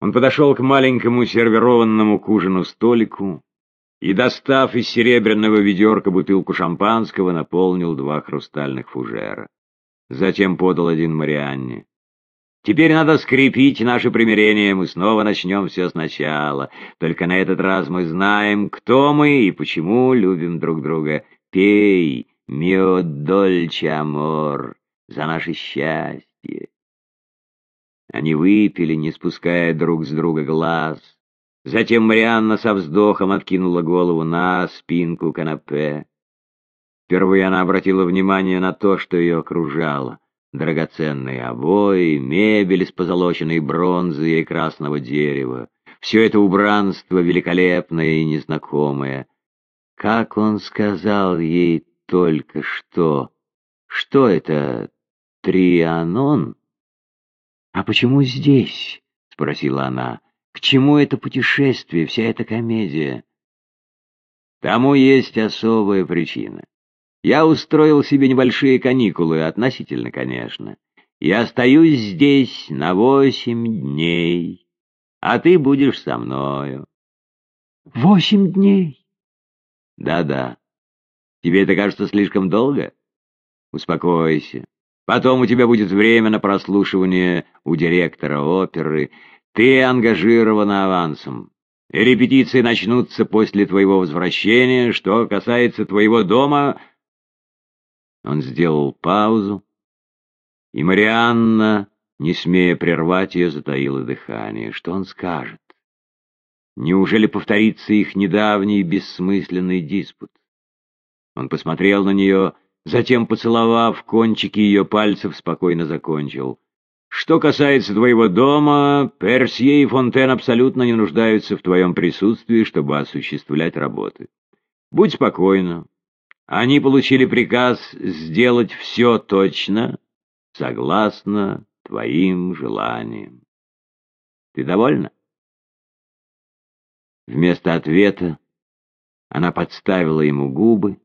Он подошел к маленькому сервированному к ужину столику и, достав из серебряного ведерка бутылку шампанского, наполнил два хрустальных фужера. Затем подал один Марианне. «Теперь надо скрепить наше примирение, мы снова начнем все сначала. Только на этот раз мы знаем, кто мы и почему любим друг друга. Пей, мио дольче амор, за наше счастье». Они выпили, не спуская друг с друга глаз. Затем Марианна со вздохом откинула голову на спинку канапе. Впервые она обратила внимание на то, что ее окружало. Драгоценные обои, мебель из позолоченной бронзы и красного дерева. Все это убранство великолепное и незнакомое. Как он сказал ей только что? Что это? Трианон? «А почему здесь?» — спросила она. «К чему это путешествие, вся эта комедия?» «Тому есть особая причина. Я устроил себе небольшие каникулы, относительно, конечно. Я остаюсь здесь на восемь дней, а ты будешь со мною». «Восемь дней?» «Да-да. Тебе это кажется слишком долго? Успокойся. Потом у тебя будет время на прослушивание у директора оперы. Ты ангажирована авансом. Репетиции начнутся после твоего возвращения. Что касается твоего дома...» Он сделал паузу, и Марианна, не смея прервать ее, затаила дыхание. Что он скажет? Неужели повторится их недавний бессмысленный диспут? Он посмотрел на нее Затем, поцеловав кончики ее пальцев, спокойно закончил. «Что касается твоего дома, Персье и Фонтен абсолютно не нуждаются в твоем присутствии, чтобы осуществлять работы. Будь спокойна. Они получили приказ сделать все точно, согласно твоим желаниям. Ты довольна?» Вместо ответа она подставила ему губы,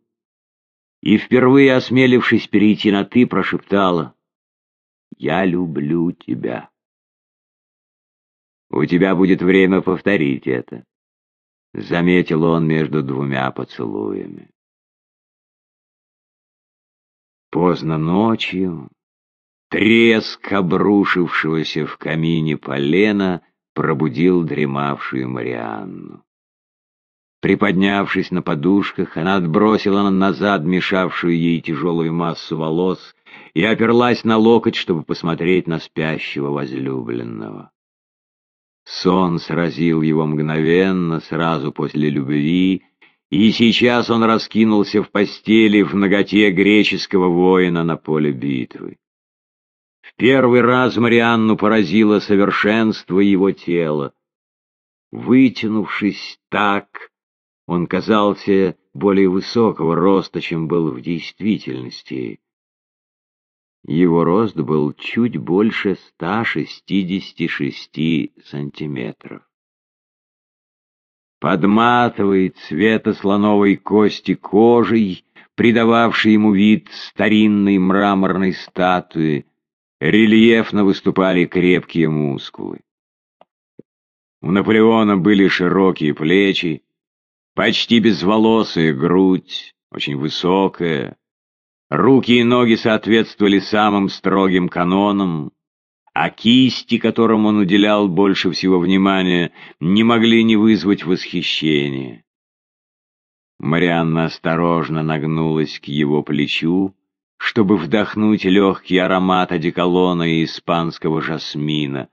и, впервые осмелившись перейти на «ты», прошептала «Я люблю тебя». «У тебя будет время повторить это», — заметил он между двумя поцелуями. Поздно ночью треск обрушившегося в камине полена пробудил дремавшую Марианну. Приподнявшись на подушках, она отбросила назад мешавшую ей тяжелую массу волос и оперлась на локоть, чтобы посмотреть на спящего возлюбленного. Сон сразил его мгновенно, сразу после любви, и сейчас он раскинулся в постели в ноготе греческого воина на поле битвы. В первый раз Марианну поразило совершенство его тела. Вытянувшись так, он казался более высокого роста, чем был в действительности. Его рост был чуть больше 166 сантиметров. Подматывай цвета слоновой кости кожей, придававший ему вид старинной мраморной статуи, рельефно выступали крепкие мускулы. У Наполеона были широкие плечи, Почти безволосая грудь, очень высокая. Руки и ноги соответствовали самым строгим канонам, а кисти, которым он уделял больше всего внимания, не могли не вызвать восхищения. Марианна осторожно нагнулась к его плечу, чтобы вдохнуть легкий аромат одеколона и испанского жасмина,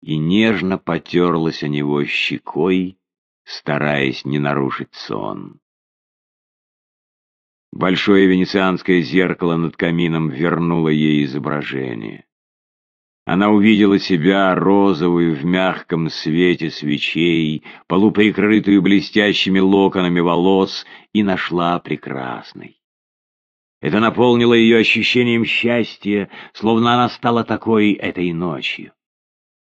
и нежно потерлась о него щекой, стараясь не нарушить сон. Большое венецианское зеркало над камином вернуло ей изображение. Она увидела себя розовую в мягком свете свечей, полуприкрытую блестящими локонами волос, и нашла прекрасной. Это наполнило ее ощущением счастья, словно она стала такой этой ночью.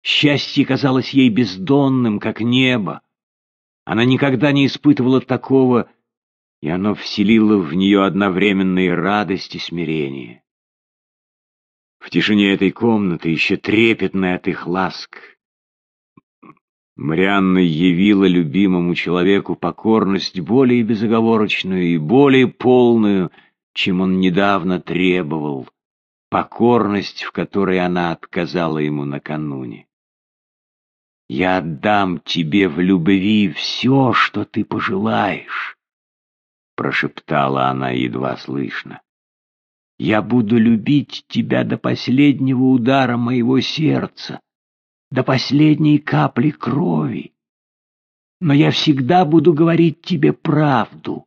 Счастье казалось ей бездонным, как небо, она никогда не испытывала такого, и оно вселило в нее одновременные радость и смирение. В тишине этой комнаты, еще трепетной от их ласк, Марианна явила любимому человеку покорность более безоговорочную и более полную, чем он недавно требовал, покорность, в которой она отказала ему накануне. «Я отдам тебе в любви все, что ты пожелаешь», — прошептала она едва слышно. «Я буду любить тебя до последнего удара моего сердца, до последней капли крови. Но я всегда буду говорить тебе правду.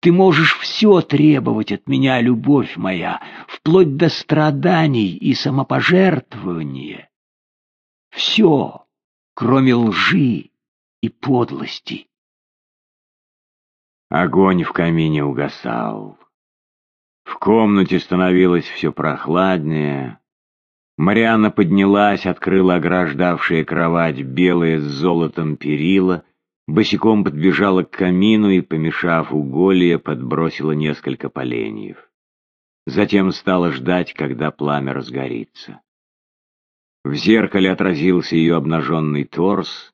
Ты можешь все требовать от меня, любовь моя, вплоть до страданий и самопожертвования. Все, кроме лжи и подлости. Огонь в камине угасал. В комнате становилось все прохладнее. Марианна поднялась, открыла ограждавшая кровать белое с золотом перила, босиком подбежала к камину и, помешав уголье, подбросила несколько поленьев. Затем стала ждать, когда пламя разгорится. В зеркале отразился ее обнаженный торс,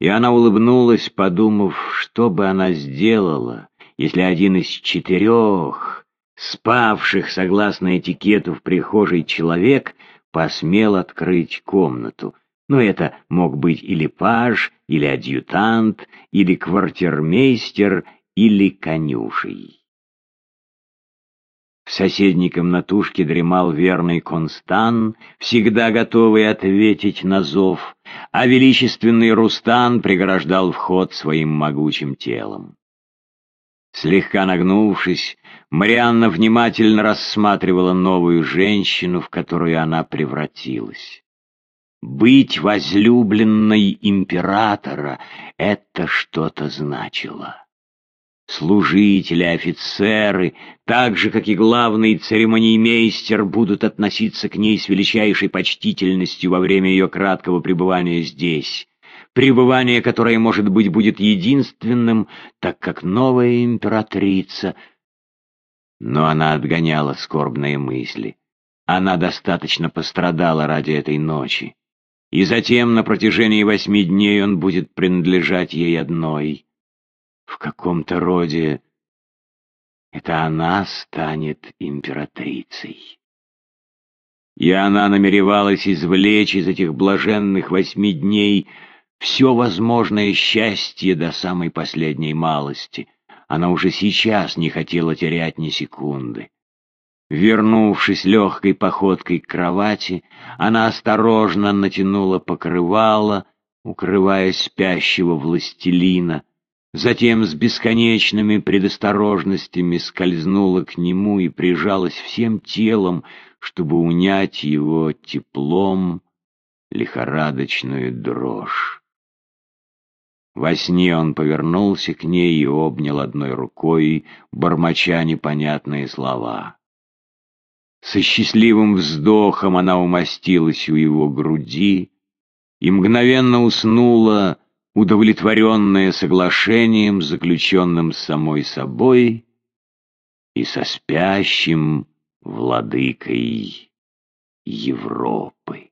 и она улыбнулась, подумав, что бы она сделала, если один из четырех, спавших, согласно этикету в прихожей человек, посмел открыть комнату. Но это мог быть или паж, или адъютант, или квартирмейстер, или конюшей. В соседней комнатушке дремал верный Констан, всегда готовый ответить на зов, а величественный Рустан преграждал вход своим могучим телом. Слегка нагнувшись, Марианна внимательно рассматривала новую женщину, в которую она превратилась. Быть возлюбленной императора — это что-то значило. Служители, офицеры, так же, как и главный церемониймейстер, будут относиться к ней с величайшей почтительностью во время ее краткого пребывания здесь пребывание которое, может быть, будет единственным, так как новая императрица... Но она отгоняла скорбные мысли. Она достаточно пострадала ради этой ночи. И затем на протяжении восьми дней он будет принадлежать ей одной. В каком-то роде это она станет императрицей. И она намеревалась извлечь из этих блаженных восьми дней все возможное счастье до самой последней малости. Она уже сейчас не хотела терять ни секунды. Вернувшись легкой походкой к кровати, она осторожно натянула покрывало, укрывая спящего властелина, затем с бесконечными предосторожностями скользнула к нему и прижалась всем телом, чтобы унять его теплом лихорадочную дрожь. Во сне он повернулся к ней и обнял одной рукой, бормоча непонятные слова. Со счастливым вздохом она умостилась у его груди и мгновенно уснула, удовлетворенная соглашением, заключенным с самой собой и со спящим владыкой Европы.